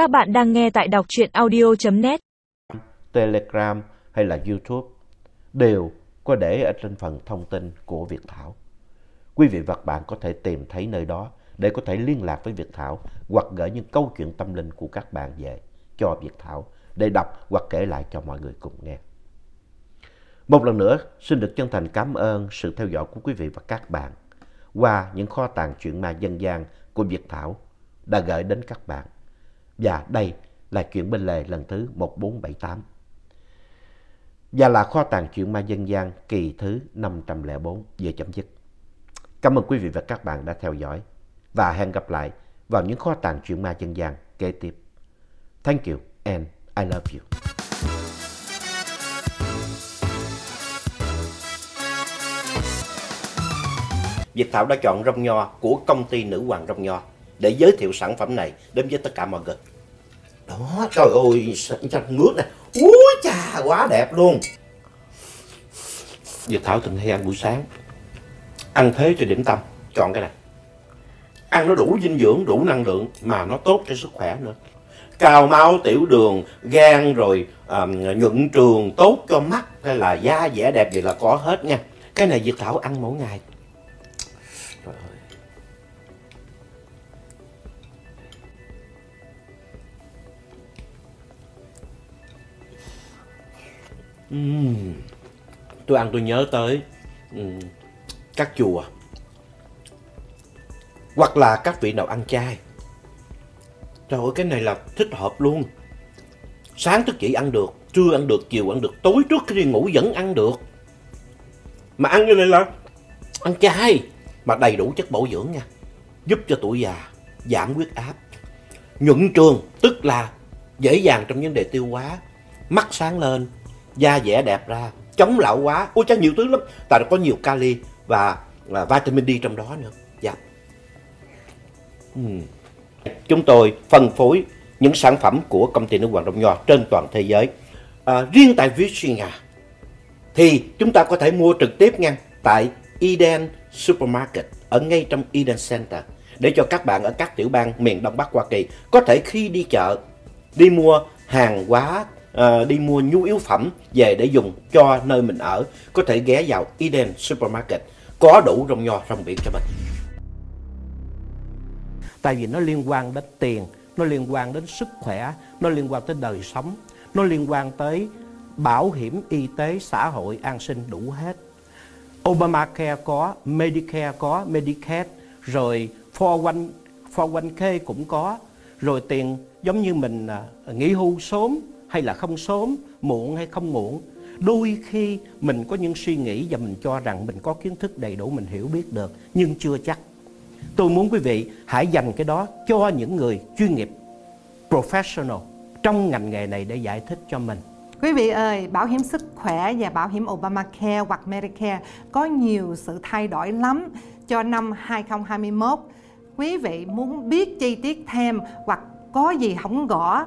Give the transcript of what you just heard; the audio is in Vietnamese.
Các bạn đang nghe tại đọc truyện audio.net Telegram hay là YouTube đều có để ở trên phần thông tin của Việt Thảo. Quý vị và các bạn có thể tìm thấy nơi đó để có thể liên lạc với Việt Thảo hoặc gửi những câu chuyện tâm linh của các bạn về cho Việt Thảo để đọc hoặc kể lại cho mọi người cùng nghe. Một lần nữa, xin được chân thành cảm ơn sự theo dõi của quý vị và các bạn qua những kho tàng chuyện ma dân gian của Việt Thảo đã gửi đến các bạn. Và đây là chuyện bên lề lần thứ 1478. Và là kho tàng chuyện ma dân gian kỳ thứ 504 vừa chấm dứt. Cảm ơn quý vị và các bạn đã theo dõi và hẹn gặp lại vào những kho tàng chuyện ma dân gian kế tiếp. Thank you and I love you. dịch Thảo đã chọn rong nho của công ty Nữ Hoàng Rong Nho để giới thiệu sản phẩm này đến với tất cả mọi người. Đó, trời ơi, xanh nước này. Úi chà, quá đẹp luôn. giờ Thảo thường hay ăn buổi sáng. Ăn thế cho điểm tâm, chọn cái này. Ăn nó đủ dinh dưỡng, đủ năng lượng mà nó tốt cho sức khỏe nữa. Cao máu, tiểu đường, gan rồi um, nhuận trường, tốt cho mắt hay là da dẻ đẹp gì là có hết nha. Cái này diệt Thảo ăn mỗi ngày. Trời ơi. Uhm. Tôi ăn tôi nhớ tới uhm, các chùa hoặc là các vị nào ăn chay. Trời ơi cái này là thích hợp luôn. Sáng thức dậy ăn được, trưa ăn được, chiều ăn được, tối trước khi đi ngủ vẫn ăn được. Mà ăn như này là ăn chay mà đầy đủ chất bổ dưỡng nha. Giúp cho tuổi già giảm huyết áp. Nhuận trường tức là dễ dàng trong vấn đề tiêu hóa, mắt sáng lên, da dẻ đẹp ra, chống lão hóa. Ôi chắc nhiều thứ lắm, tại có nhiều kali và, và vitamin D trong đó nữa. Dạ. Uhm. Chúng tôi phân phối những sản phẩm của công ty nước Hoàng Đông Nho trên toàn thế giới. À, riêng tại Virginia thì chúng ta có thể mua trực tiếp nha tại Eden Supermarket ở ngay trong Eden Center để cho các bạn ở các tiểu bang miền Đông Bắc Hoa Kỳ có thể khi đi chợ đi mua hàng hóa uh, đi mua nhu yếu phẩm về để dùng cho nơi mình ở có thể ghé vào Eden Supermarket có đủ rong nho rong biển cho mình. Tại vì nó liên quan đến tiền nó liên quan đến sức khỏe nó liên quan tới đời sống nó liên quan tới bảo hiểm y tế xã hội an sinh đủ hết. Obamacare có Medicare có Medicaid rồi 41 401k cũng có. Rồi tiền giống như mình à, nghỉ hưu sớm hay là không sớm muộn hay không muộn. Đôi khi mình có những suy nghĩ và mình cho rằng mình có kiến thức đầy đủ mình hiểu biết được nhưng chưa chắc. Tôi muốn quý vị hãy dành cái đó cho những người chuyên nghiệp professional trong ngành nghề này để giải thích cho mình. Quý vị ơi, bảo hiểm sức khỏe và bảo hiểm Obamacare hoặc Medicare có nhiều sự thay đổi lắm cho năm 2021. Quý vị muốn biết chi tiết thêm hoặc có gì không gõ,